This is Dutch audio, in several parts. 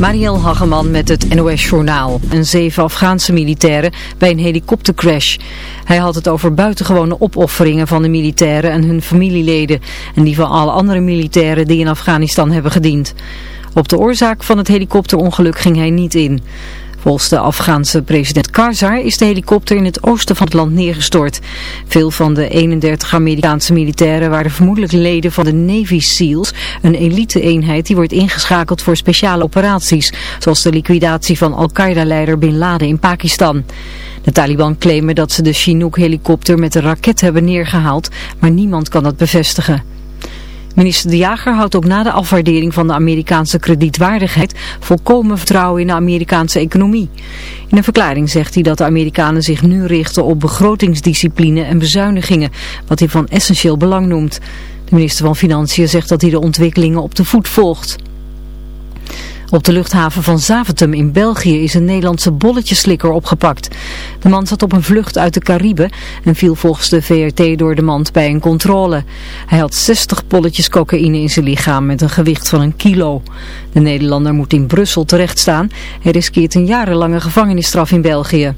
Mariel Hageman met het NOS Journaal. En zeven Afghaanse militairen bij een helikoptercrash. Hij had het over buitengewone opofferingen van de militairen en hun familieleden. En die van alle andere militairen die in Afghanistan hebben gediend. Op de oorzaak van het helikopterongeluk ging hij niet in. Volgens de Afghaanse president Karzai is de helikopter in het oosten van het land neergestort. Veel van de 31 Amerikaanse militairen waren vermoedelijk leden van de Navy SEALs, een elite-eenheid die wordt ingeschakeld voor speciale operaties, zoals de liquidatie van Al-Qaeda-leider Bin Laden in Pakistan. De Taliban claimen dat ze de Chinook-helikopter met een raket hebben neergehaald, maar niemand kan dat bevestigen. Minister De Jager houdt ook na de afwaardering van de Amerikaanse kredietwaardigheid volkomen vertrouwen in de Amerikaanse economie. In een verklaring zegt hij dat de Amerikanen zich nu richten op begrotingsdiscipline en bezuinigingen, wat hij van essentieel belang noemt. De minister van Financiën zegt dat hij de ontwikkelingen op de voet volgt. Op de luchthaven van Zaventem in België is een Nederlandse bolletjeslikker opgepakt. De man zat op een vlucht uit de Cariben en viel volgens de VRT door de mand bij een controle. Hij had 60 bolletjes cocaïne in zijn lichaam met een gewicht van een kilo. De Nederlander moet in Brussel terechtstaan. Hij riskeert een jarenlange gevangenisstraf in België.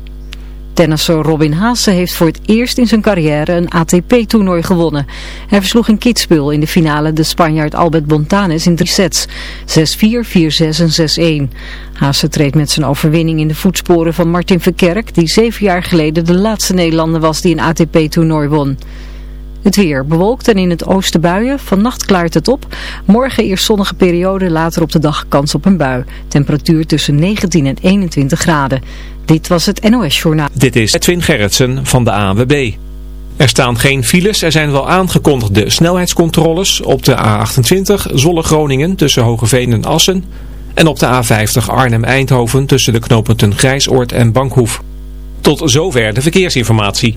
Tennisser Robin Haase heeft voor het eerst in zijn carrière een ATP-toernooi gewonnen. Hij versloeg in Kitzbühel in de finale de Spanjaard Albert Bontanes in drie sets. 6-4, 4-6 en 6-1. Haase treedt met zijn overwinning in de voetsporen van Martin Verkerk, die zeven jaar geleden de laatste Nederlander was die een ATP-toernooi won. Het weer bewolkt en in het oosten buien. Vannacht klaart het op. Morgen eerst zonnige periode, later op de dag kans op een bui. Temperatuur tussen 19 en 21 graden. Dit was het NOS Journaal. Dit is Edwin Gerritsen van de ANWB. Er staan geen files, er zijn wel aangekondigde snelheidscontroles op de A28 Zolle-Groningen tussen Hogeveen en Assen en op de A50 Arnhem-Eindhoven tussen de knooppunten Grijsoord en Bankhoef. Tot zover de verkeersinformatie.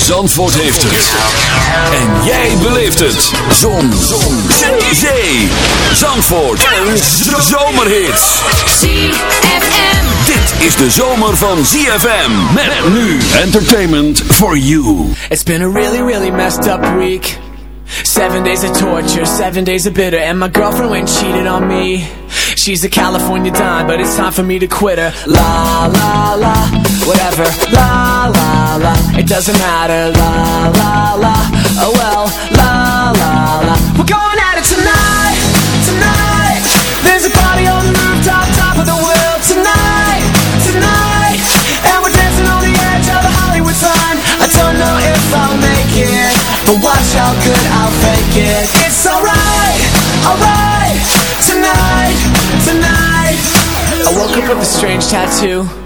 Zandvoort heeft het. En jij beleeft het. Zon. Zon. Zee. Zandvoort. En zomerhits. ZFM. Dit is de zomer van ZFM. Met nu entertainment for you. It's been a really, really messed up week. Seven days of torture, seven days of bitter, and my girlfriend went and cheated on me. She's a California dime, but it's time for me to quit her. La la la, whatever. La la la, it doesn't matter. La la la, oh well. La la la, we're going at it tonight, tonight. There's a party on the rooftop, top of the world tonight, tonight. And we're dancing on the edge of the Hollywood sign. I don't know if I'll make it, but watch how good I'll fake it. It's alright, alright, tonight, tonight. I woke up with a strange tattoo.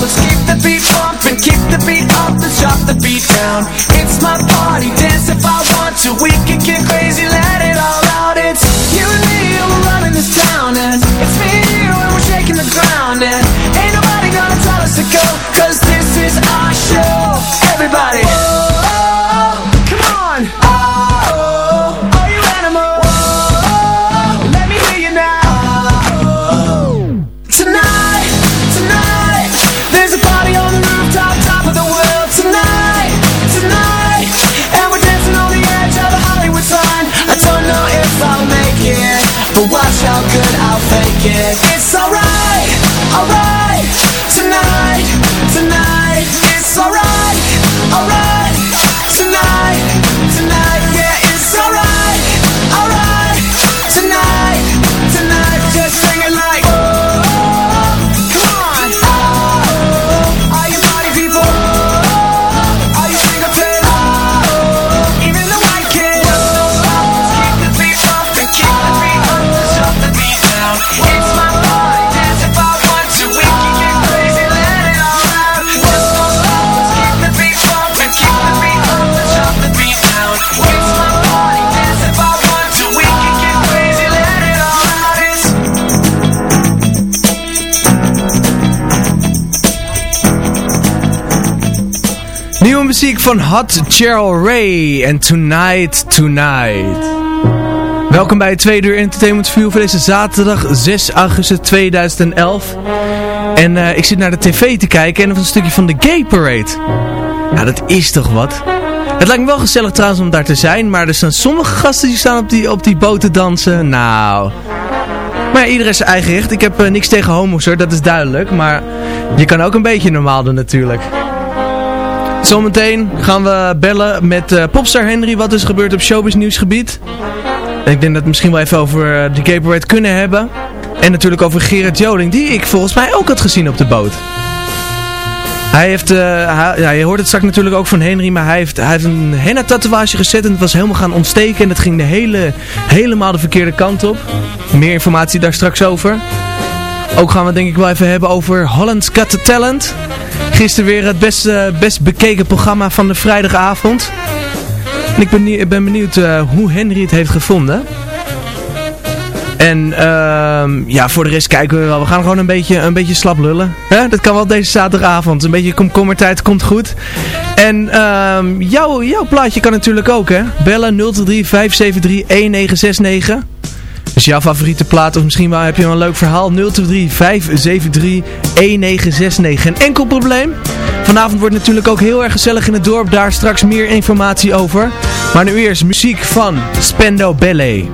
Let's keep the beat bumping. Keep the beat up, let's drop the beat down. It's my party, dance if I want to. We can get crazy, let it all out. It's muziek van Hot Cheryl Ray en Tonight Tonight. Welkom bij het tweede uur Entertainment View voor deze zaterdag 6 augustus 2011. En eh, ik zit naar de tv te kijken en een stukje van de Gay Parade. Ja, dat is toch wat. Het lijkt me wel gezellig trouwens om daar te zijn, maar er zijn sommige gasten die staan op die, op die boot te dansen. Nou... Maar ja, iedereen zijn eigen recht. Ik heb eh, niks tegen homo's hoor, dat is duidelijk. Maar je kan ook een beetje normaal doen natuurlijk. Zometeen gaan we bellen met eh, popstar Henry wat is gebeurd op showbiz nieuwsgebied. Ik denk dat we misschien wel even over uh, de Cape Parade kunnen hebben. En natuurlijk over Gerard Joling, die ik volgens mij ook had gezien op de boot. Hij heeft, eh, ja, je hoort het straks natuurlijk ook van Henry, maar hij heeft, hij heeft een henna tatoeage gezet en het was helemaal gaan ontsteken. En het ging de hele, helemaal de verkeerde kant op. Meer informatie daar straks over. Ook gaan we het denk ik wel even hebben over Holland's Got Talent. Gisteren weer het best, eh, best bekeken programma van de vrijdagavond. En ik ben, ben benieuwd eh, hoe Henry het heeft gevonden. En ehm, ja, voor de rest kijken we wel. We gaan gewoon een beetje, een beetje slap lullen. Dat kan wel deze zaterdagavond. Een beetje komkommertijd komt goed. En ehm, jouw, jouw plaatje kan natuurlijk ook hè. Bellen 023 573 1969. Dus jouw favoriete plaat of misschien wel heb je wel een leuk verhaal. 023 573 1969. Een enkel probleem. Vanavond wordt natuurlijk ook heel erg gezellig in het dorp. Daar straks meer informatie over. Maar nu eerst muziek van Spendo Ballet.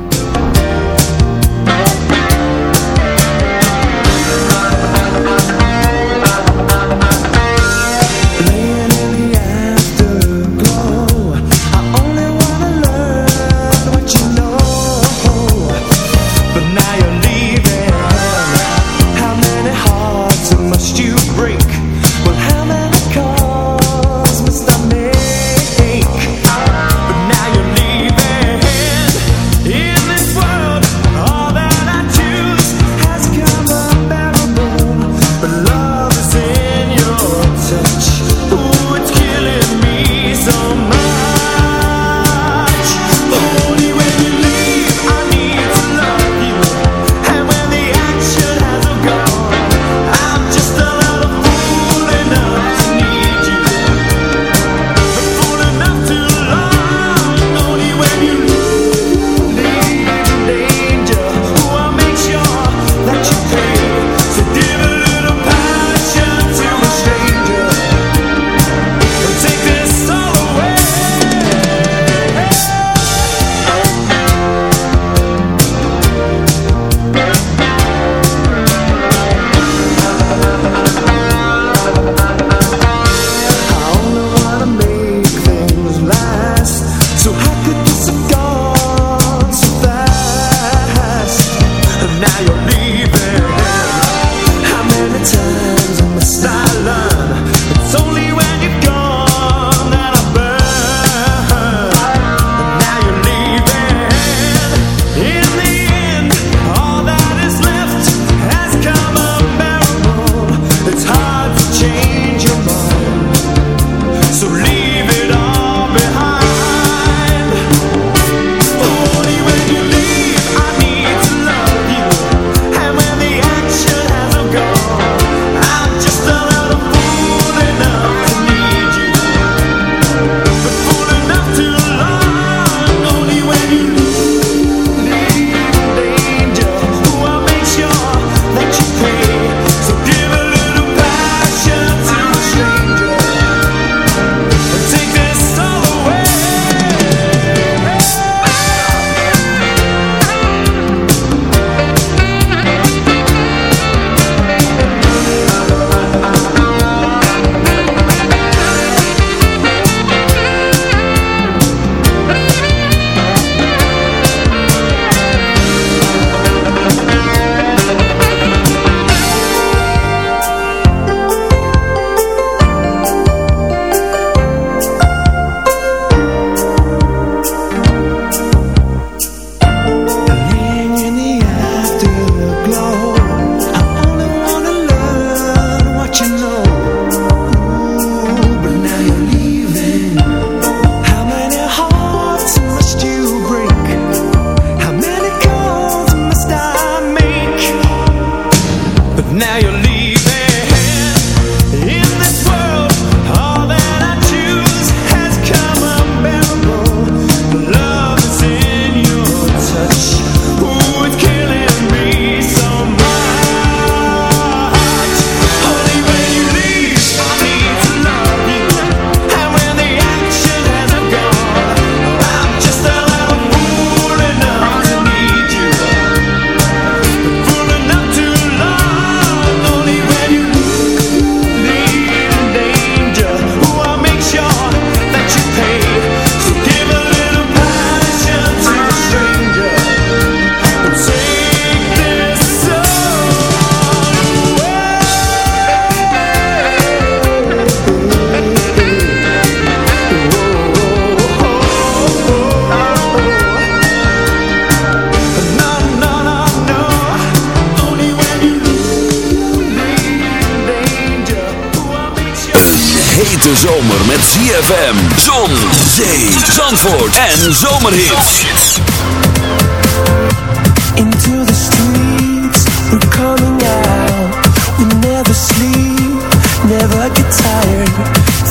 Never get tired.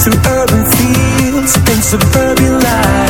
Through urban fields and suburban life.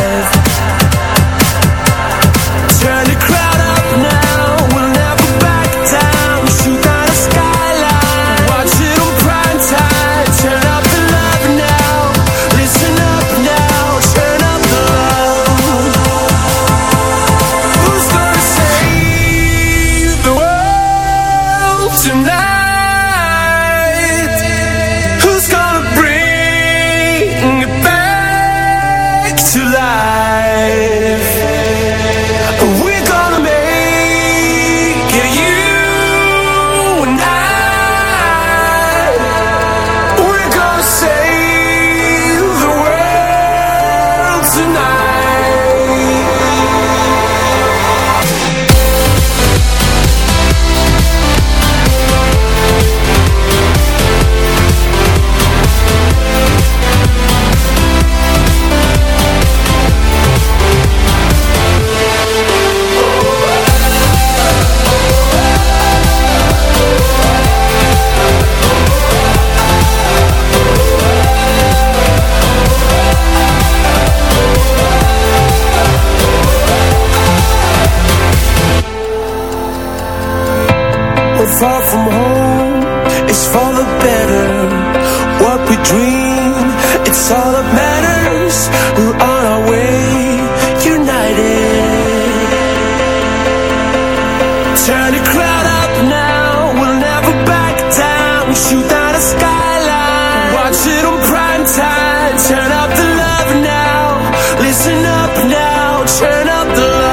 The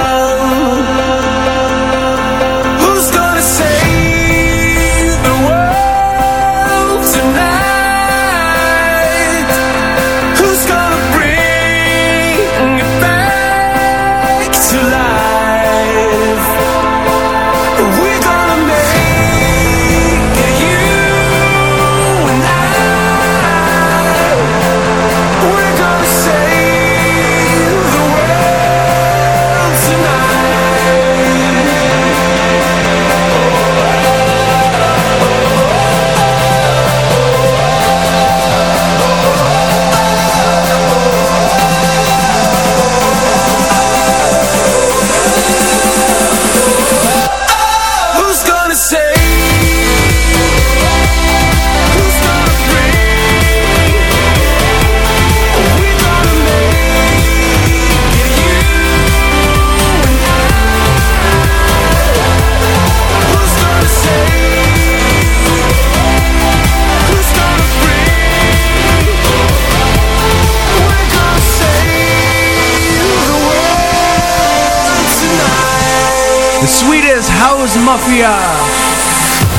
Mafia.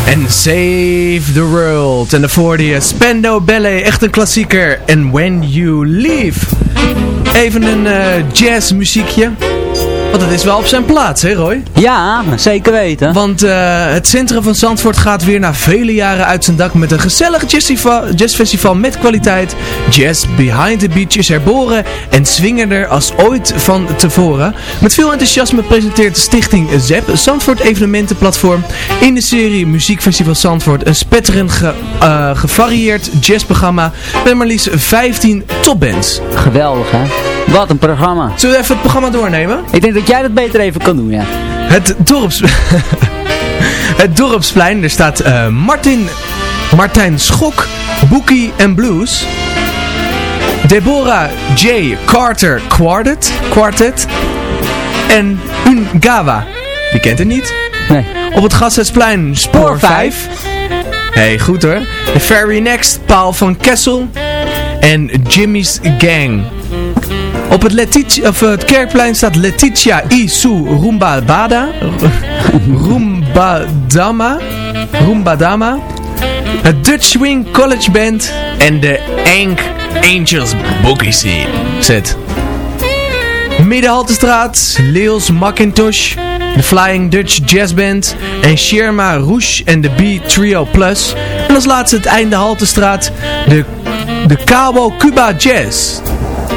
En Save the World. En daarvoor die Spendo Ballet, echt een klassieker. En When You Leave. Even een eh jazz muziekje. Want het is wel op zijn plaats, hè Roy? Ja, zeker weten. Want eh, het centrum van Zandvoort gaat weer na vele jaren uit zijn dak met een gezellig jazzfestival, met kwaliteit. Jazz Behind the Beach is herboren en swingerder als ooit van tevoren. Met veel enthousiasme presenteert de stichting ZEP, Zandvoort Evenementenplatform, in de serie Muziekfestival Zandvoort een spetterend ge- eh, gevarieerd jazzprogramma met maar liefst 15 topbands. Geweldig, hè? Wat een programma. Zullen we even het programma doornemen? Ik denk dat jij dat beter even kan doen, ja. Het dorps... het dorpsplein, er staat eh, Martin... Martijn Schok, Bookie en Blues. Deborah J. Carter Quartet. Quartet. En Ungawa. Wie kent het niet? Nee. Op het Gasthuisplein Spoor Spoor 5. Hey, goed hoor. The Very Next, Paul van Kessel. En Jimmy's Gang. Op het, Letitia, of, eh, het kerkplein staat Letitia Isu Rumbabada. Rumbadama. Rumbadama. Het Dutch Swing College Band. En de Ank Angels Boogie Scene. Zet. Middenhaltestraat, Leels Macintosh, de Flying Dutch Jazz Band en Sherma Rouge en de B Trio Plus. En als laatste het einde Haltestraat, de de Cabo Cuba Jazz.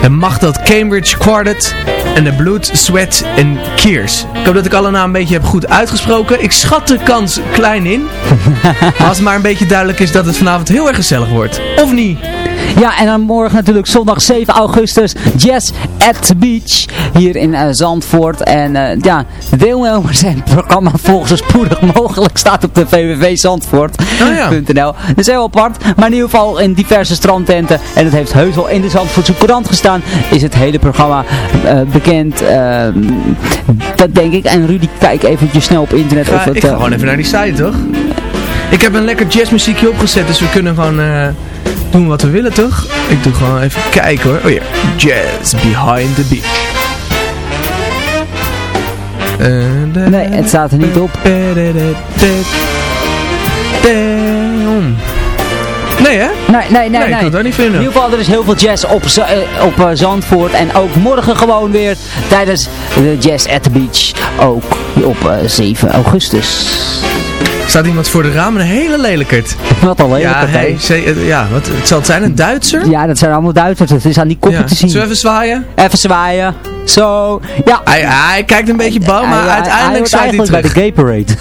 En mag dat Cambridge Quartet en de Blood, Sweat en Tears. Ik hoop dat ik alle namen een beetje heb goed uitgesproken. Ik schat de kans klein in. Maar als het maar een beetje duidelijk is dat het vanavond heel erg gezellig wordt. Of niet? Ja, en dan morgen natuurlijk zondag 7 augustus Jazz at the Beach hier in eh, Zandvoort. En eh, ja, de deelnemers en het programma volgen zo spoedig mogelijk staat op de www.zandvoort.nl. Dat is heel apart, maar in ieder geval in diverse strandtenten. En het heeft heus wel in de Zandvoortse Courant gestaan. Is het hele programma eh, bekend. Ehm, dat denk ik. En Rudy, kijk eventjes snel op internet. Ga, of het, ik ga eh, gewoon even naar die site, toch? Ik heb een lekker jazzmuziekje opgezet, dus we kunnen gewoon eh, doen wat we willen, toch? Ik doe gewoon even kijken hoor. Oh ja, Jazz Behind the Beach. Eh, Nee, het staat er niet op. Nee hè? Nee, nee, nee. Nee, ik kan het ook niet vinden. In ieder geval, er is heel veel jazz op, eh, op eh, Zandvoort. En ook morgen gewoon weer tijdens de Jazz at the Beach. Ook op eh, 7 augustus. Staat iemand voor de ramen een hele lelijkert. Wat al Ja, lelijk. hey, ze- eh, ja wat, het zal het zijn, een Duitser? Ja, dat zijn allemaal Duitsers. Het is aan die koppen Ja. te zien. Zullen we even zwaaien? Even zwaaien. Zo. Ja. Hij, hij kijkt een beetje bang, maar Hij- hij- uiteindelijk hij hij hoort terug. eigenlijk bij de Gay Parade.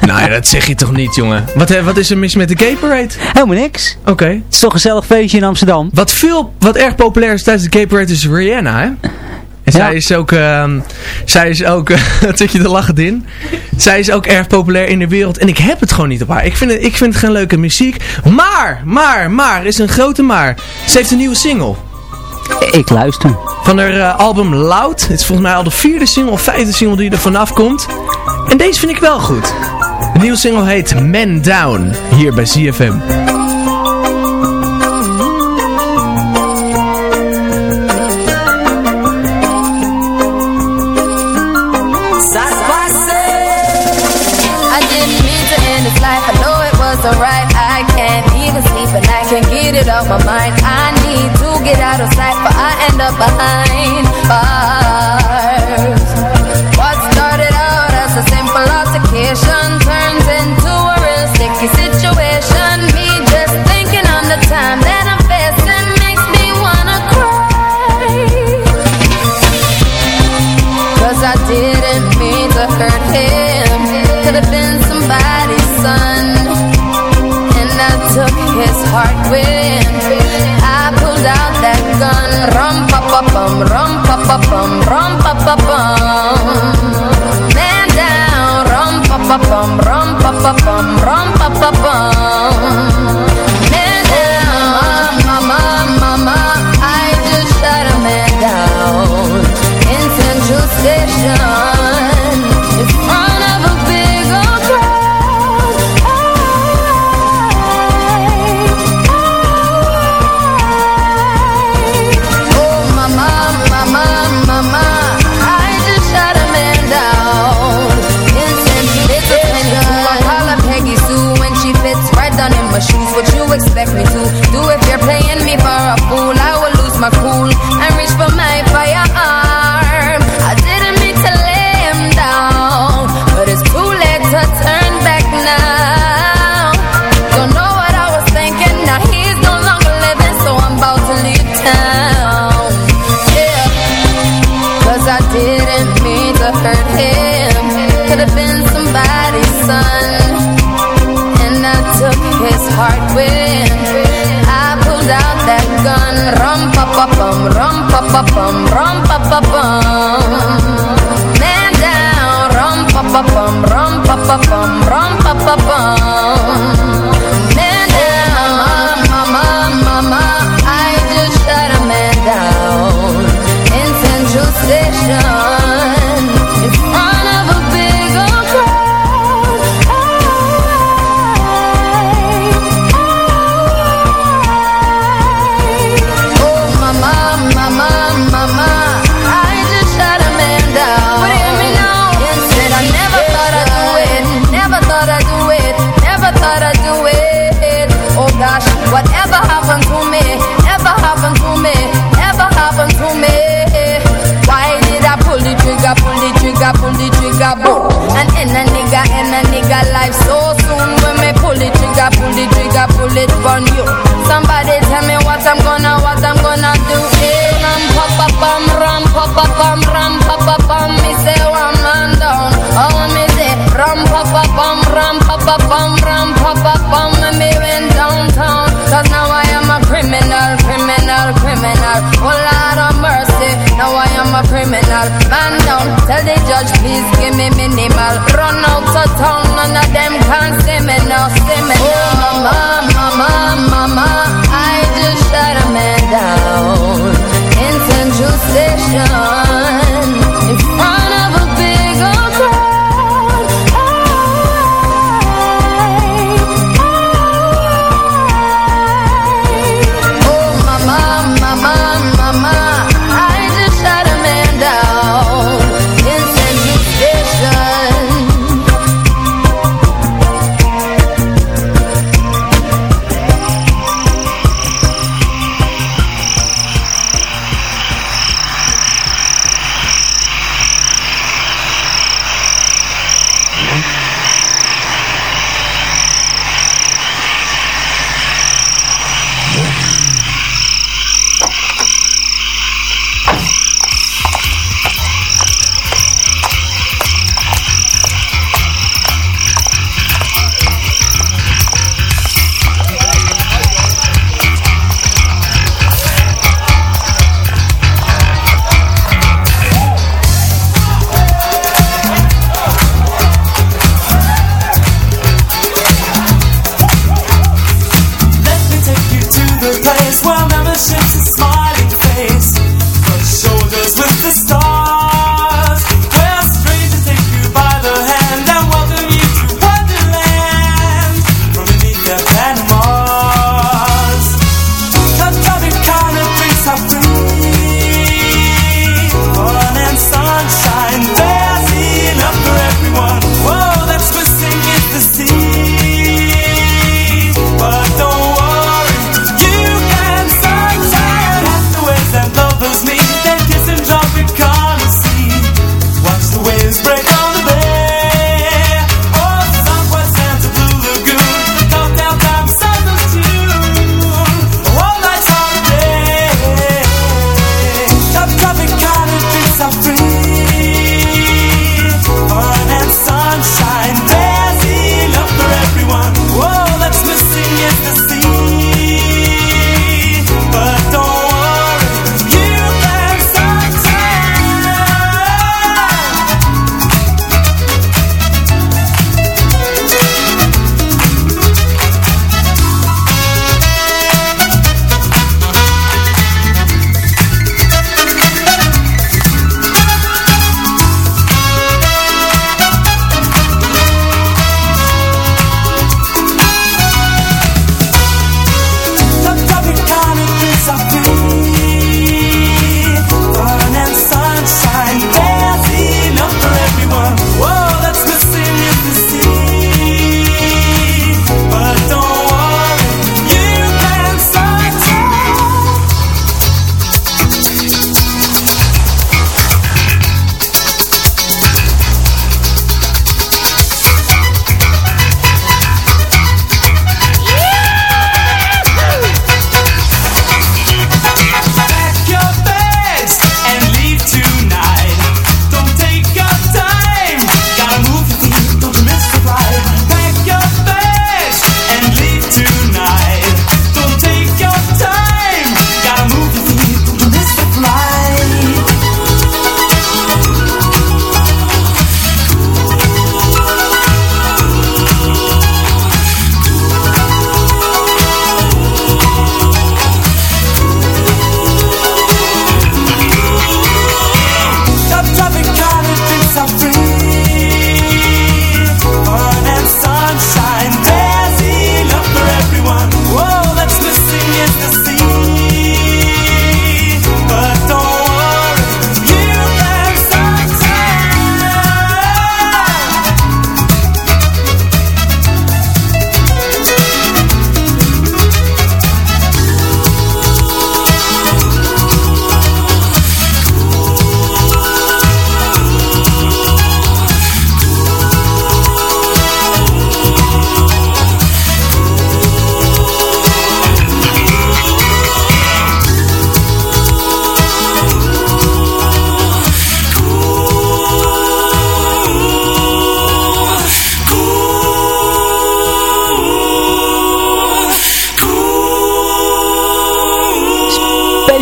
nou ja, dat zeg je toch niet, jongen. Wat, hè, wat is er mis met de Gay Parade? Helemaal niks. Oké. Het is toch een gezellig feestje in Amsterdam. Wat, veel, wat erg populair is tijdens de Gay Parade is Rihanna, hè? En Ja. zij is ook, ehm, zij is ook, wat zit je te lachen in? Zij is ook erg populair in de wereld en ik heb het gewoon niet op haar. Ik vind het, ik vind het geen leuke muziek. Maar, maar, maar, is een grote maar. Ze heeft een nieuwe single. Ik luister. Van haar eh, album Loud. Het is volgens mij al de vierde single of vijfde single die er vanaf komt. En deze vind ik wel goed. De nieuwe single heet Man Down. Hier bij this life. I know it was alright. I can't even sleep and I can't get it off my mind. I get out of sight, but I end up behind bars. What started out as a simple altercation turns into a real sticky situation. Me just thinking on the time that I'm facing makes me wanna cry. Cause I didn't mean to hurt him. Could have been somebody's son. And I took his heart when I criminal. Man down, tell the judge, please give me minimal. Run out of town, none of them can't see me now. See me oh. Mama, mama, mama, I just shot a man down in Central Station.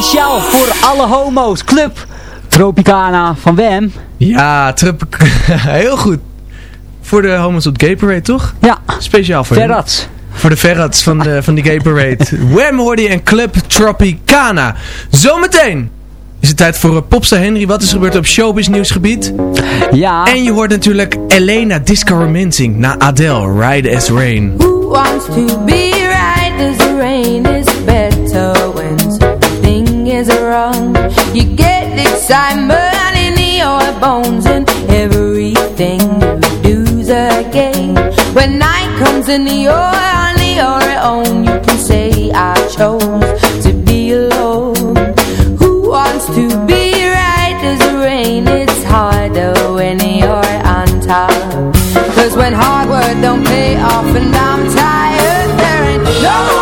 Speciaal voor alle homo's. Club Tropicana van Wem. Ja, heel goed. Voor de homo's op Gay Parade, toch? Ja. Speciaal voor Verrats. Voor de Verrats van, de, van die Gay Parade. Wem hoorde je en Club Tropicana. Zometeen is het tijd voor eh, Popstar Henry. Wat is er gebeurd op showbiz nieuwsgebied? Ja. En je hoort natuurlijk Elena Disco Romancing na Adele, Ride as Rain. Who wants to be You get excitement in your bones and everything you do's a game. When night comes and you're only your own, you can say I chose to be alone. Who wants to be right as rain? It's harder when you're on top. Cause when hard work don't pay off and I'm tired, there ain't no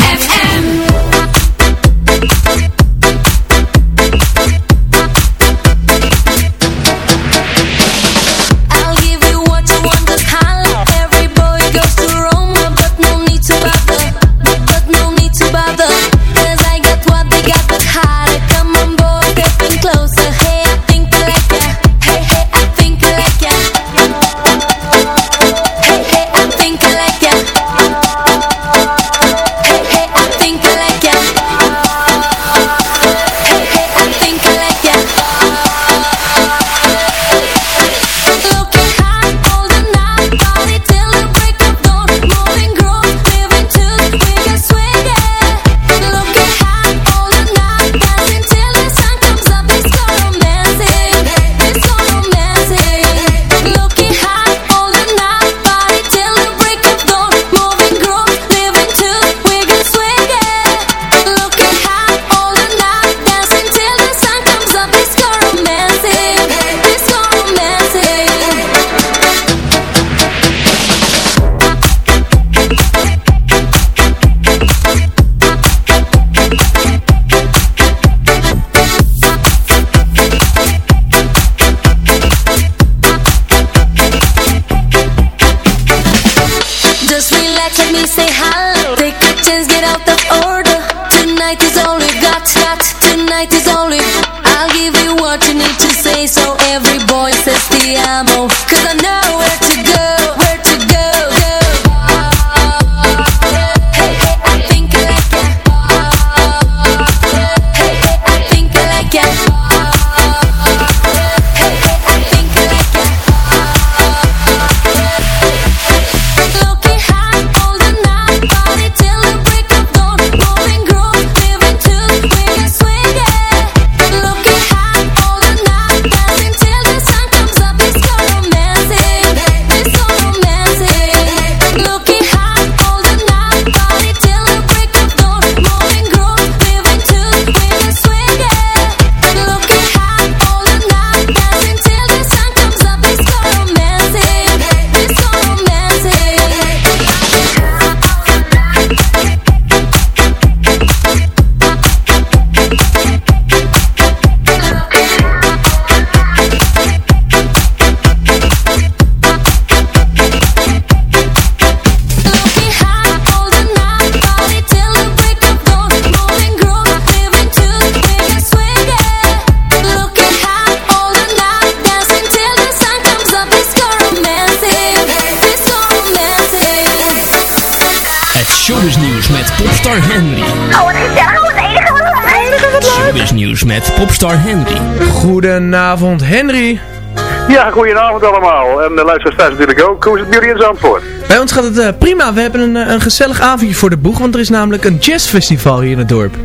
Goedenavond allemaal. En de luisteraars thuis natuurlijk ook. Hoe is het jullie in Zandvoort? Bij ons gaat het eh, prima. We hebben een, eh, een gezellig avondje voor de boeg, want er is namelijk een jazzfestival hier in het dorp.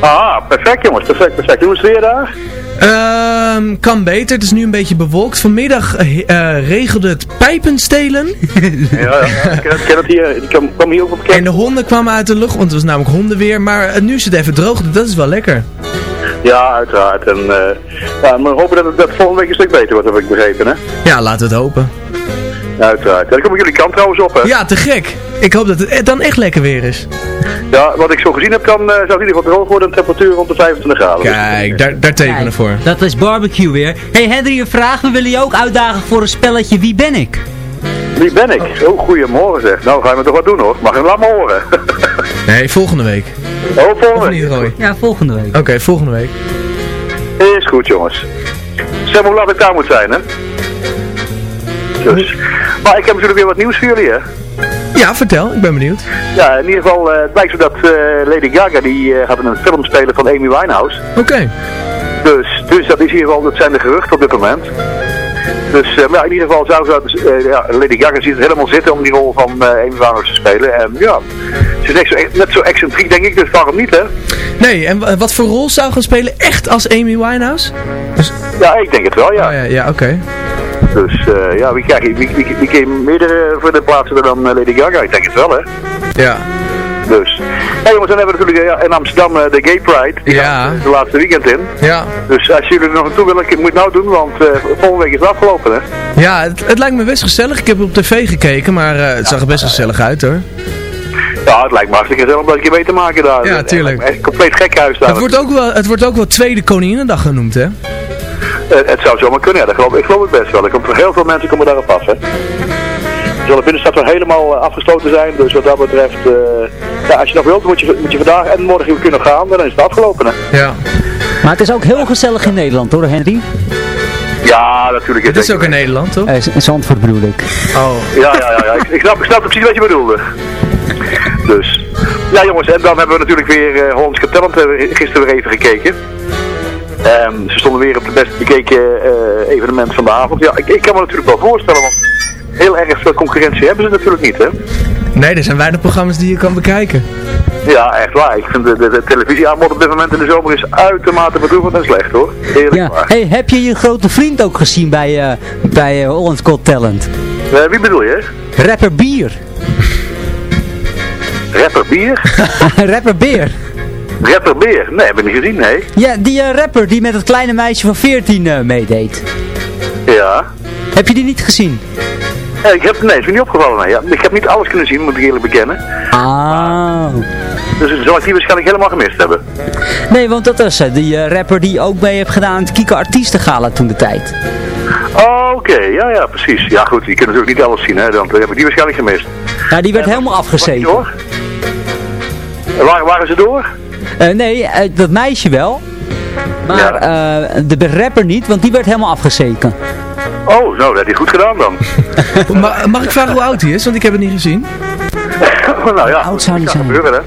Ah, perfect jongens. Perfect, perfect. Hoe is het weer daar? Ehm, kan beter. Het is nu een beetje bewolkt. Vanmiddag eh, eh, regelde het pijpenstelen. Ja, ja. Ik ken, het hier. Ik kwam, hier ook op. En de honden kwamen uit de lucht, want het was namelijk hondenweer. Maar eh, nu is het even droog, dus dat is wel lekker. Ja, uiteraard. En eh ja, maar we hopen dat het dat volgende week een stuk beter wordt, heb ik begrepen, hè? Ja, laten we het hopen. Uiteraard. Ja, dan kom ik jullie kant trouwens op, hè? Ja, te gek. Ik hoop dat het eh, dan echt lekker weer is. Ja, wat ik zo gezien heb, kan, eh, zou het in ieder geval droog worden. Een temperatuur rond de 25 graden. Kijk, daar, daar tekenen we voor. Dat is barbecue weer. hey Henry, een vraag. We willen je ook uitdagen voor een spelletje Wie ben ik? Wie ben ik? Oh, goeiemorgen zeg. Nou, gaan we toch wat doen hoor. Mag je laat me horen. Nee, volgende week. oh, volgende Roy? Ja, volgende week. Oké, volgende week. Is goed, jongens. Zeg maar hoe laat ik daar moet zijn, hè? Dus. Maar ik heb natuurlijk weer wat nieuws voor jullie, hè? Ja, vertel. Ik ben benieuwd. Ja, in ieder geval, eh, het blijkt zo dat eh, Lady Gaga, die eh, gaat in een film spelen van Amy Winehouse. Oké. Dus, dus dat is in ieder geval, dat zijn de geruchten op dit moment. Dus eh, maar in ieder geval zou ze, eh, ja, Lady Gaga ziet het helemaal zitten om die rol van eh, Amy Winehouse te spelen. En ja, ze is echt zo, net zo excentriek denk ik, dus waarom niet, hè? Nee, en wa- wat voor rol zou gaan spelen? Echt als Amy Winehouse? Dus, Ja, ik denk het wel, ja. oh ja, ja oké. Dus ja, wie, krijg je, wie, wie, meerdere voor de plaatsen dan Lady Gaga? Ik denk het wel, hè? Ja. Dus. Ja jongens, dan hebben we natuurlijk eh, ja, in Amsterdam eh, de Gay Pride. Die Ja. gaat de laatste weekend in. Ja. Dus als jullie er nog naartoe willen, ik moet het nou doen, want eh, volgende week is het afgelopen, hè? Ja, het, het lijkt me best gezellig. Ik heb op tv gekeken, maar het zag er best gezellig uit hoor. Ja, het lijkt me hartstikke gezellig om dat keer mee te maken daar. Ja, tuurlijk. Echt compleet gek huis daar. Het wordt ook wel, het wordt ook wel Tweede Koninginnedag genoemd, hè? Het zou zomaar kunnen, ja. Dat geloof, ik geloof het best wel. Er komt heel veel mensen komen daarop af, hè. Zal de binnenstad wel helemaal eh, afgesloten zijn, dus wat dat betreft, eh, ja, als je nog wilt, moet je, moet je vandaag en morgen kunnen gaan, dan is het afgelopen, hè. Ja. Maar het is ook heel gezellig in Nederland hoor, Henry. Ja, natuurlijk. Het is ook in Nederland, toch? In Zandvoort bedoel ik. Oh. Ja, ja, ja, ja. Ik, ik, snap, ik snap precies wat je bedoelde. Dus. Ja jongens, en dan hebben we natuurlijk weer uh, Hollands Talent uh, gisteren weer even gekeken. Ehm, ze stonden weer op de best bekeken uh, evenement van de avond. Ja, ik, ik kan me natuurlijk wel voorstellen, want heel erg veel concurrentie hebben ze natuurlijk niet, hè? Nee, er zijn weinig programma's die je kan bekijken. Ja, echt waar. Ik vind de, de, de televisieaanbod op dit moment in de zomer is uitermate bedroevend en slecht, hoor. Eerlijk Ja. waar. Hey, heb je je grote vriend ook gezien bij, eh bij uh, Holland's Got Talent? Uh, wie bedoel je? Rapper Bier. Rapper Bier? rapper Beer. Rapper Beer? Nee, heb ik niet gezien, nee. Ja, die uh, rapper die met het kleine meisje van 14 uh, meedeed. Ja. Heb je die niet gezien? Ja, ik heb, nee, is me niet opgevallen. Nee. Ja, ik heb niet alles kunnen zien, moet ik eerlijk bekennen. Ah. Dus zal ik die waarschijnlijk helemaal gemist hebben. Nee, want dat is uh, die uh, rapper die ook mee heeft gedaan aan het Kika Artiestengala toen de tijd. Oh, oké. Okay. Ja, ja, precies. Ja, goed. Je kunt natuurlijk niet alles zien, hè. Dan heb ik die waarschijnlijk gemist. Ja, die werd helemaal afgezeten. Door? Waar waren ze door? Eh, nee, eh, dat meisje wel. Maar eh, de rapper niet, want die werd helemaal afgezeken. Oh, nou, dat heeft hij goed gedaan dan. Ma- mag ik vragen hoe oud hij is? Want ik heb het niet gezien. nou ja, oud zou die kan zijn? gebeuren, hè.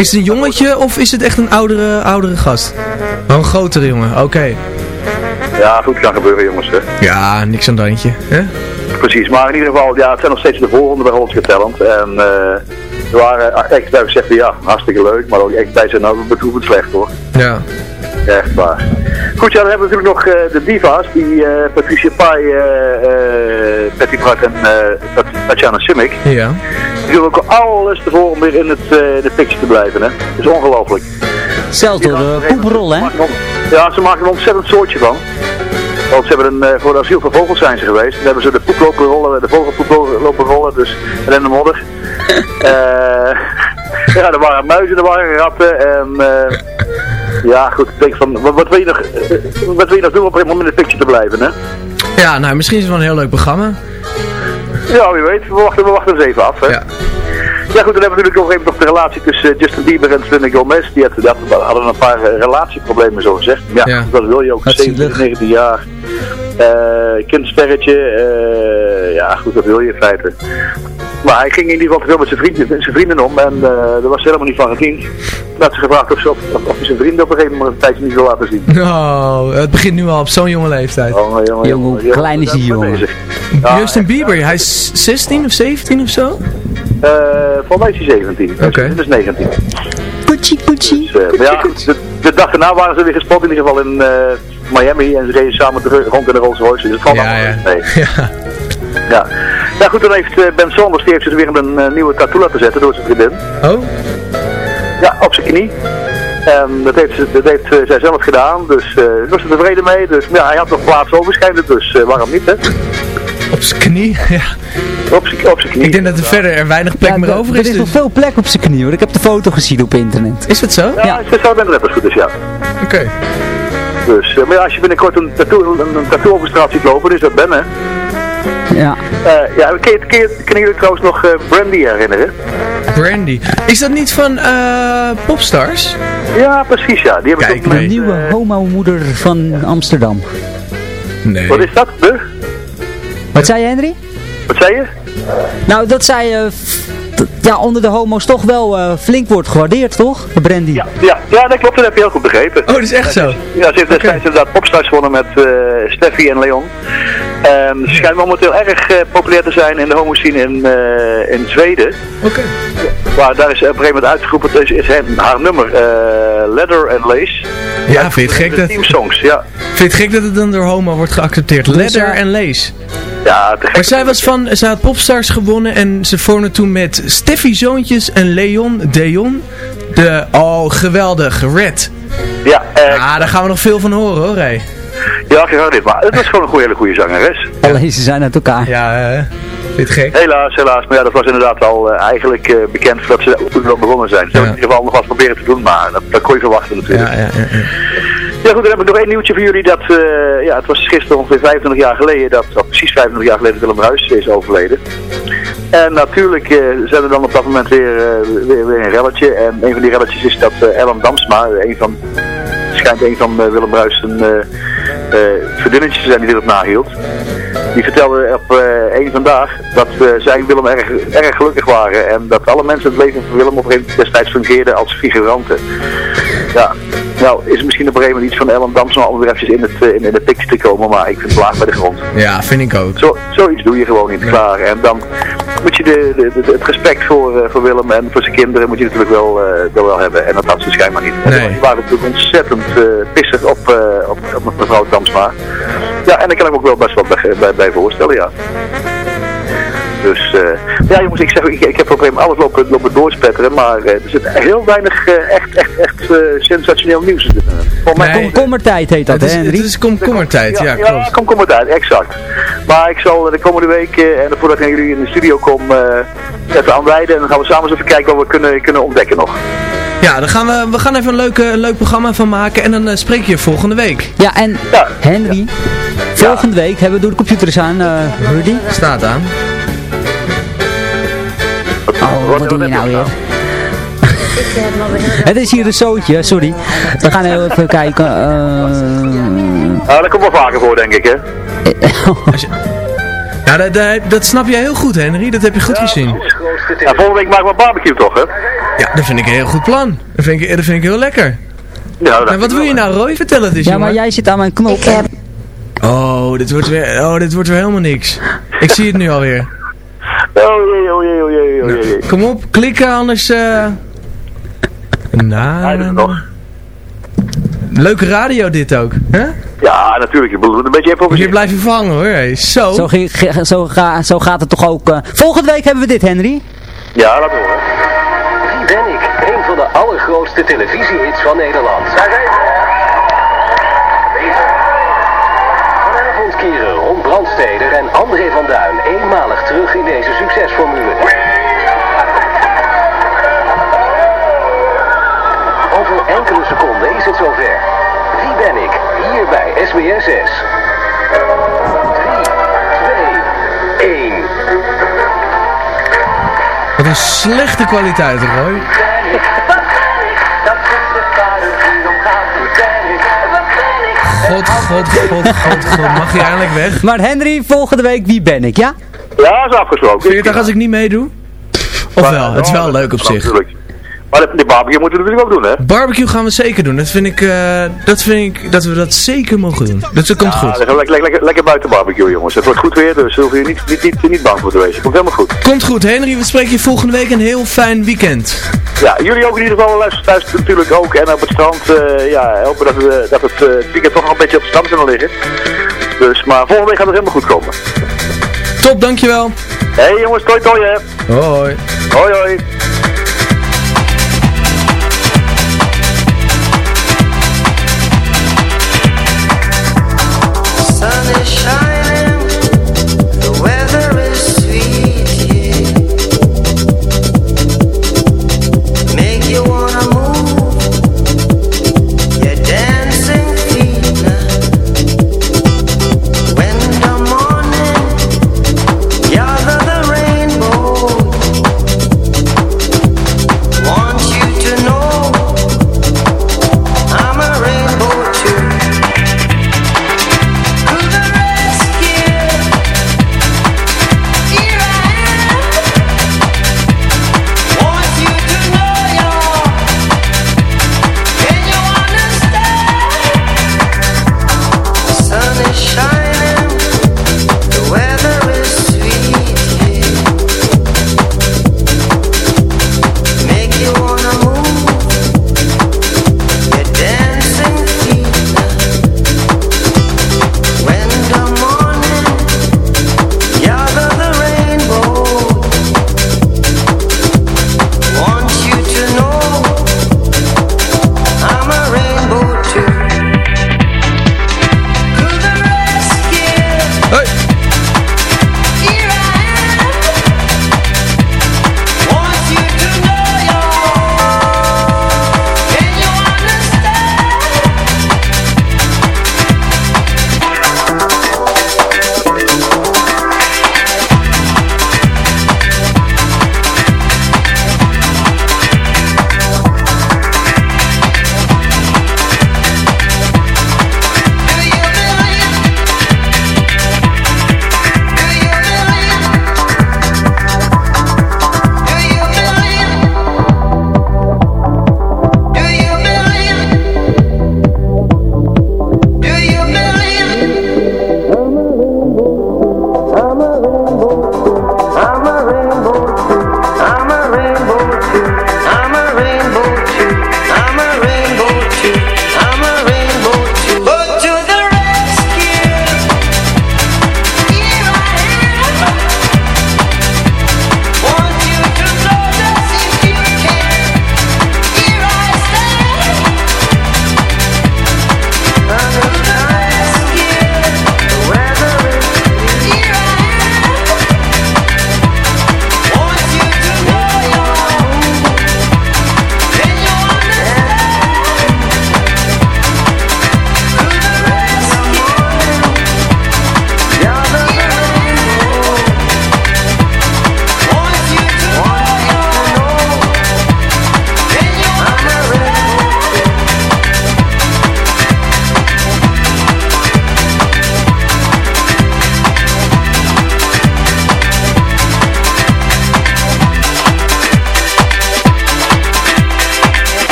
Is het een jongetje of is het echt een oudere, oudere gast? Oh, een grotere jongen, oké. Ja, goed, kan gebeuren, jongens. Hè. Ja, niks aan het handje. Hè? Precies, maar in ieder geval, ja, het zijn nog steeds de volgende bij Hollands Got Talent. En eh er waren echt bij gezegd, ja, hartstikke leuk, maar ook echt bij zijn, nou, we doen het slecht hoor. Ja. Echt waar. Goed, ja, dan hebben we natuurlijk nog eh, de diva's, die eh, Patricia Pai, eh eh Patty Bart en Tat- Tatjana Simic. Ja. Die doen ook alles ervoor om weer in, het, eh, in de picture te blijven, hè. Dat is ongelooflijk. Zelfs door de poeprol, hè? Ja, ze maken er een ontzettend soortje van. Want ze hebben een, voor de asiel voor vogels zijn ze geweest. Dan hebben ze de poep lopen rollen, de vogelpoep lo- lopen rollen, dus en in de modder. Eh ja, er waren muizen, er waren ratten en eh, ja goed, ik denk van, wat, wat, wil je nog, eh, wat wil je nog doen op een moment in de picture te blijven, hè? Ja, nou, misschien is het wel een heel leuk programma. Ja, wie weet, we wachten, we wachten eens even af, hè? Ja. Ja goed, dan hebben we natuurlijk nog even nog de relatie tussen eh, Justin Bieber en Selena Gomez. Die had, hadden een paar eh, relatieproblemen zo gezegd. Ja, Ja. dat wil je ook. Dat is 17, 19 jaar. eh kindsterretje. ja goed, dat wil je in feite. Maar hij ging in ieder geval te veel met zijn vrienden, met zijn vrienden om. En eh daar was ze helemaal niet van gediend. Toen had ze gevraagd of, ze, of, of hij zijn vrienden op een gegeven moment een tijdje niet wil laten zien. Oh, het begint nu al op zo'n jonge leeftijd. Oh, jongen, jongen, Jongen, hoe klein is die jongen? Justin Bieber, hij is 16 of 17 of zo? eh, volgens mij is hij 17. Oké. Is 19. Poetsie, poetsie. Dus, eh, maar ja, de, de dag daarna waren ze weer gespot in ieder geval in eh, Miami en ze reden samen terug, rond in de Rolls Royce. Dus het valt Ja, allemaal ja. mee. Ja. Ja. Ja, goed, dan heeft eh, Ben Saunders die heeft zich weer een eh, nieuwe tattoo laten zetten door zijn vriendin. Oh? Ja, op zijn knie. En dat heeft, ze- dat heeft eh, zij zelf gedaan, dus eh daar was er tevreden mee. Dus ja, hij had nog plaats overschijnend, dus eh, waarom niet, hè? Op zijn knie? Ja. Op zijn op zijn knie. Ik denk dat er verder er weinig plek Ja, meer er- over er is. is nog dus- veel plek op zijn knie hoor. Ik heb de foto gezien op internet. Is het zo? Ja, ja. ze zou ben rappers goed, dus ja. Oké. Dus, maar ja, als je binnenkort een tattoo, een, een tattoo over straat ziet lopen, dan is dat Ben, hè? Ja. Eh, ja, ken, je- je- kunnen jullie trouwens nog eh, Brandy herinneren? Brandy. Is dat niet van eh Popstars? Ja, precies ja. Die hebben Kijk, De nieuwe homo-moeder van Amsterdam. Nee. Wat is dat? De? Wat zei je Henry? Wat zei je? Nou, dat eh, f- t- ja, onder de homo's toch wel eh, flink wordt gewaardeerd, toch? De brandy. Ja, ja, ja, dat klopt. Dat heb je heel goed begrepen. Oh, dat is echt zo? Ja, ze heeft destijds inderdaad popstars gewonnen met eh Steffi en Leon. En ze schijnt momenteel erg eh, populair te zijn in de homoscene in, eh, in Zweden. Oké. Maar daar is op een gegeven moment uitgeroepen, is, is hem- haar nummer eh, Leather and Lace. Ja, vind je het gek dat... teamsongs, ja. Vind je het gek dat het dan door homo wordt geaccepteerd? Leather en lace. Ja, te gek. Maar zij was van, ze had Popstars gewonnen en ze vormde toen met Steffi Zoontjes en Leon Deon de, oh geweldig, Red. Ja, eh, Ah, daar gaan we nog veel van horen hoor, Ray. ja, ik dit. Maar het was gewoon een goede, hele goede zangeres. Alleen ze zijn uit elkaar. Ja, vind je het gek? Helaas, helaas. Maar ja, dat was inderdaad al eh, eigenlijk eh, bekend voordat ze toen wel begonnen zijn. Ze hebben in ieder geval nog wat proberen te doen, maar dat, dat kon je verwachten natuurlijk. Ja, ja, ja. goed, dan heb ik nog één nieuwtje voor jullie. Dat, eh, ja, het was gisteren ongeveer 25 jaar geleden, dat, precies 25 jaar geleden Willem Ruijs is overleden. En natuurlijk eh, zijn er dan op dat moment weer, eh, weer, weer een relletje. En een van die relletjes is dat Ellen Damsma, een van, schijnt een van Willem Ruijs een te zijn die dit op nahield. Die vertelde op één vandaag dat zij en Willem erg, erg gelukkig waren. En dat alle mensen het leven van Willem op een destijds fungeerden als figuranten. Ja, nou is het misschien op een gegeven moment iets van Ellen Damsma om weer eventjes in, het, eh, in, in de picture te komen. Maar ik vind het laag bij de grond. Ja, vind ik ook. Zo, zoiets doe je gewoon niet klaar. En dan moet je de, de, de- het respect voor, eh, voor Willem en voor zijn kinderen moet je natuurlijk wel, eh, wel, wel hebben. En dat had ze schijnbaar niet. Nee. Waren natuurlijk ontzettend pissig op, op, op mevrouw Damsma. Ja, en daar kan ik me ook wel best wat bij, bij, bij voorstellen, ja. Dus, eh, ja jongens, ik zeg, ik, ik heb op een gegeven moment alles lopen, lopen doorspetteren, maar eh, er zit heel weinig eh, echt, echt, echt eh, sensationeel nieuws in. Voor mij Nee. komt Komkommertijd heet dat, hè is, het is komkommertijd, ja, ja, klopt. kom, kom uit, exact. Maar ik zal de komende week, eh, en voordat ik naar jullie in de studio kom, eh, even aanwijden. En dan gaan we samen eens even kijken wat we kunnen, kunnen ontdekken nog. Ja, dan gaan we, we gaan even een leuk, leuk programma van maken en dan spreek je volgende week. Ja, en Ja. Henry, volgende week hebben we door de computer eens aan, eh Rudy. Staat aan. Wat doe je nou weer? Het is hier een zootje, sorry. We gaan heel even kijken. eh Ah, dat komt wel vaker voor, denk ik, hè? Ja, dat, dat, dat snap jij heel goed, Henry. Dat heb je goed gezien. Ja, volgende week maken we barbecue toch, hè? Ja, dat vind ik een heel goed plan. Dat vind ik, dat vind ik heel lekker. Ja, dat Nou, wat wil je nou, Roy? Vertel het eens, ja, jongen. maar jij zit aan mijn knop. Oh, dit wordt weer, oh, dit wordt weer helemaal niks. Ik zie het nu alweer. Oh jee, oh jee, oh jee, oh jee. Kom op, klikken, anders... eh Nou, nou. Leuke radio dit ook, hè? Ja, natuurlijk. Je moet een beetje even Hier blijf je vangen hoor. Hey, Zo. Zo, zo, ga, zo gaat het toch ook. eh. Volgende week hebben we dit, Henry. Ja, laat horen. Wie ben ik? Een van de allergrootste televisiehits van Nederland. Vanavond keren Ron Brandsteder en André van Duin eenmalig terug in deze succesformule. Over enkele seconden is het zover. Wie ben ik? Hier bij SBS 6. 3, 2, 1. Wat een slechte kwaliteit, Roy. God, god, god, god, god. Mag je eindelijk weg? Maar Henry, volgende week, wie ben ik, ja? Ja, is afgesproken. Vind je erg als ik niet meedoe? Of wel? Het is wel leuk op zich. Natuurlijk. Maar de, de barbecue moeten we natuurlijk ook doen, hè? Barbecue gaan we zeker doen. Dat vind ik, eh, dat vind ik dat we dat zeker mogen doen. Dus dat komt Ja, goed. dat is lekker, lekker, lekker buiten barbecue, jongens. Het wordt goed weer, dus hoef je niet, niet, niet, niet bang voor te wezen. Komt helemaal goed. Komt goed, Henry. We spreken je volgende week een heel fijn weekend. Ja, jullie ook in ieder geval, thuis natuurlijk ook. En op het strand, eh, ja, hopen dat, we, dat het weekend toch nog een beetje op het strand kunnen liggen. Dus, maar volgende week gaat het helemaal goed komen. Top, dankjewel. Hé hey, jongens, toi toi hè. Hoi. Hoi hoi.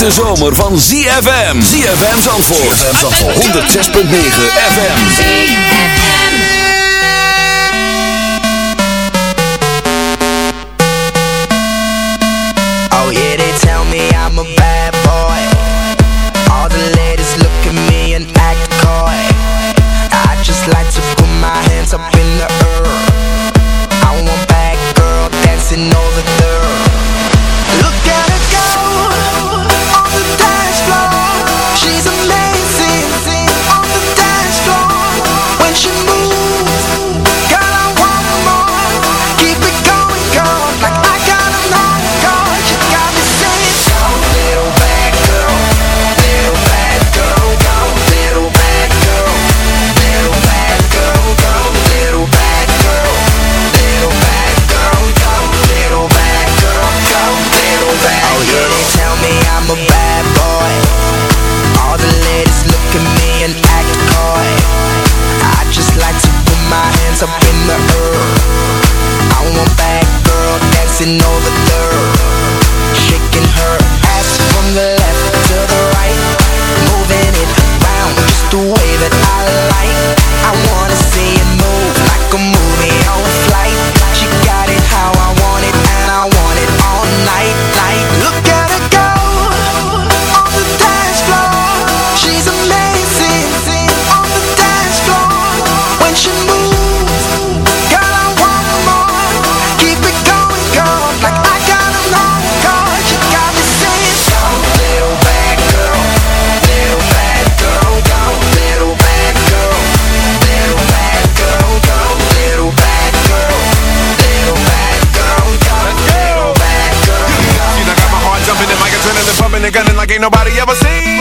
Hete zomer van ZFM. ZFM Zandvoort. ZFM Zandvoort. 106.9 FM. Oh yeah, they ain't nobody ever seen.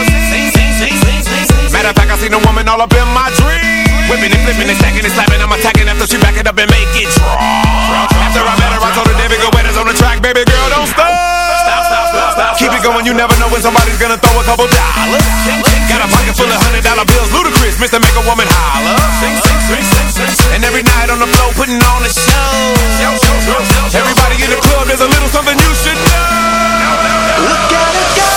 Matter of fact, I seen a woman all up in my dream. Whipping and flipping and stacking and slapping, I'm attacking after she back it up and make it drop. After I met her, I told her, David, go wet on the track, baby girl, don't stop. Stop, it going, you never know when somebody's gonna throw a couple dollars. Got a pocket full of hundred dollar bills, ludicrous, Mr. Make a Woman holler. And every night on the floor, putting on a show. Everybody in the club, there's a little something you should know. Look at her go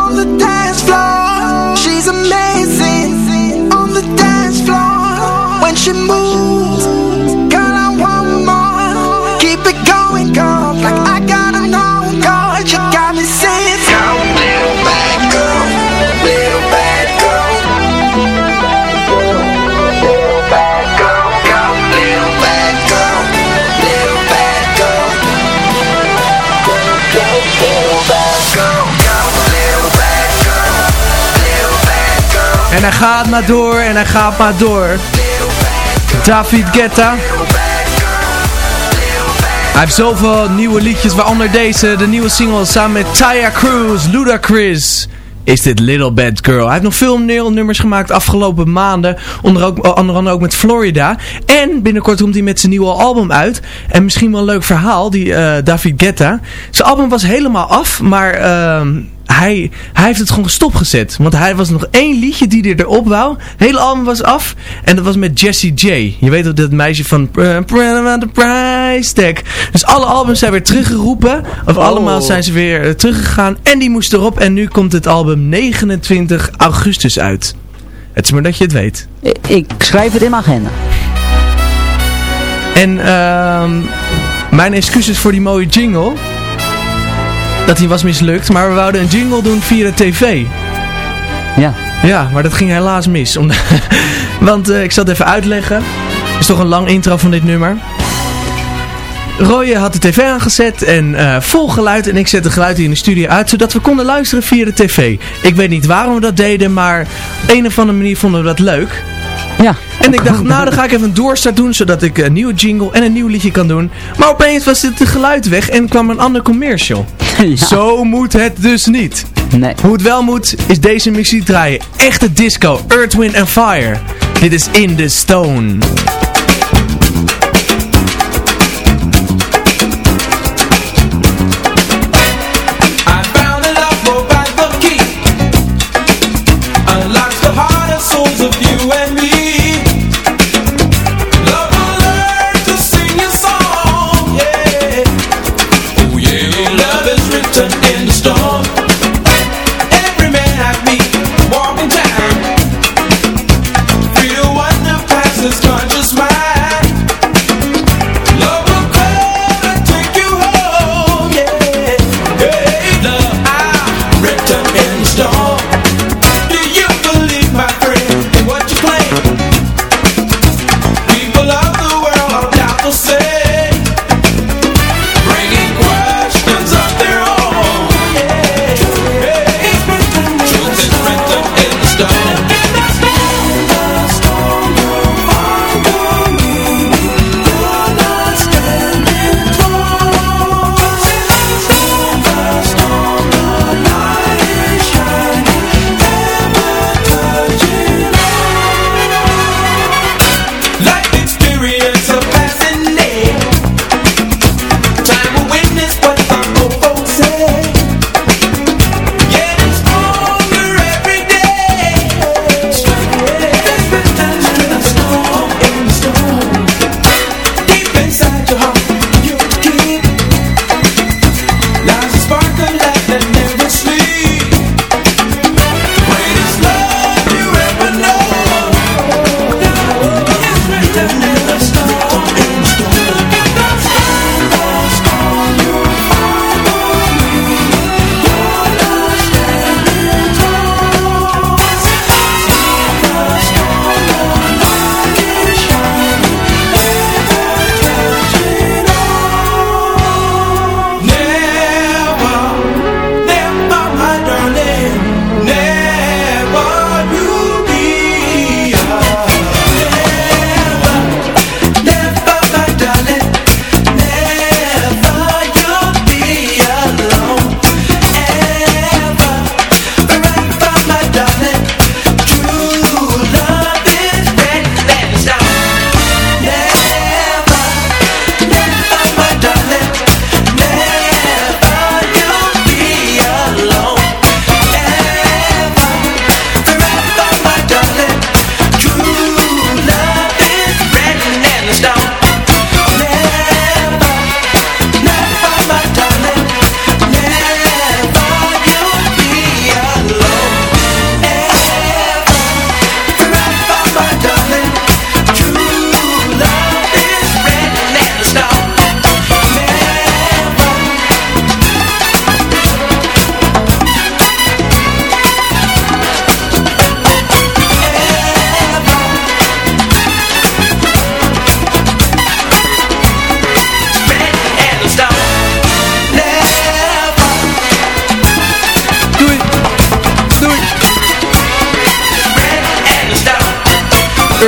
on the dance floor. She's amazing on the dance floor when she moves. En hij gaat maar door en hij gaat maar door. David Guetta. Hij heeft zoveel nieuwe liedjes, waaronder deze, de nieuwe single samen met Taya Cruz, Ludacris. Is dit Little Bad Girl. Hij heeft nog veel nummers gemaakt afgelopen maanden. Onder, ook, onder andere ook met Florida. En binnenkort komt hij met zijn nieuwe album uit. En misschien wel een leuk verhaal, die eh, David Guetta. Zijn album was helemaal af, maar ehm, hij, hij heeft het gewoon stopgezet. Want hij was nog één liedje die hij erop wou. Het hele album was af. En dat was met Jessie J. Je weet dat dat meisje van the Price Tag. Dus alle albums zijn weer teruggeroepen. Of allemaal zijn ze weer eh, teruggegaan. En die moest erop. En nu komt het album 29 augustus uit. Het is maar dat je het weet. Ik, ik schrijf het in mijn agenda. En ehm mijn excuses voor die mooie jingle. Dat die was mislukt. Maar we wouden een jingle doen via de tv. Ja. Ja, maar dat ging helaas mis. Om Want eh, ik zal het even uitleggen. Het is toch een lang intro van dit nummer. Roy had de tv aangezet en eh, vol geluid en ik zette geluid in de studio uit zodat we konden luisteren via de tv. Ik weet niet waarom we dat deden, maar op een of andere manier vonden we dat leuk. Ja. En ik dacht, nou dan ga ik even een doorstart doen zodat ik een nieuwe jingle en een nieuw liedje kan doen. Maar opeens was het geluid weg en kwam een ander commercial. Zo moet het dus niet. Nee. Hoe het wel moet, is deze muziek draaien. Echte disco, Earth, Wind Fire. Dit is In The Stone.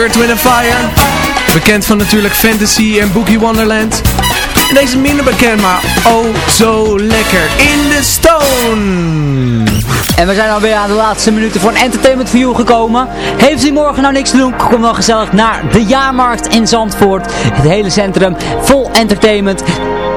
Earth, Wind Fire. Bekend van natuurlijk Fantasy en Boogie Wonderland. En deze minder bekend, maar oh zo lekker. In the Stone. En we zijn alweer aan de laatste minuten voor een Entertainment View gekomen. Heeft u morgen nou niks te doen? Kom dan gezellig naar de Jaarmarkt in Zandvoort. Het hele centrum vol entertainment.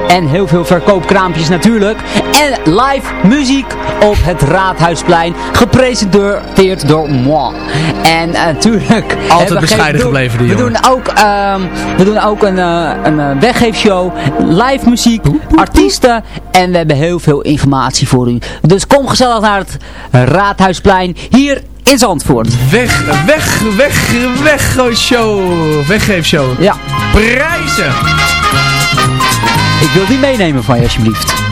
En heel veel verkoopkraampjes natuurlijk. En live muziek op het Raadhuisplein. Gepresenteerd door moi. En eh, natuurlijk... hebben we bescheiden gebleven, die we jongen. doen ook, ehm, we doen ook een, eh, een eh, weggeefshow. Live muziek. Artiesten. En we hebben heel veel informatie voor u. Dus kom gezellig naar het Raadhuisplein. Hier in Zandvoort. Weg, weg, weg, weg, show. Weggeefshow. Ja. Prijzen. Ik wil die meenemen van je alsjeblieft.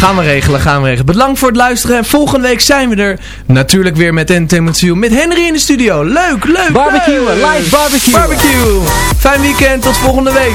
Gaan we regelen, gaan we regelen. Bedankt voor het luisteren. En volgende week zijn we er natuurlijk weer met Entertainment View. Met Henry in de studio. Leuk, leuk, Barbecue, live barbecue. Barbecue. Fijn weekend, tot volgende week.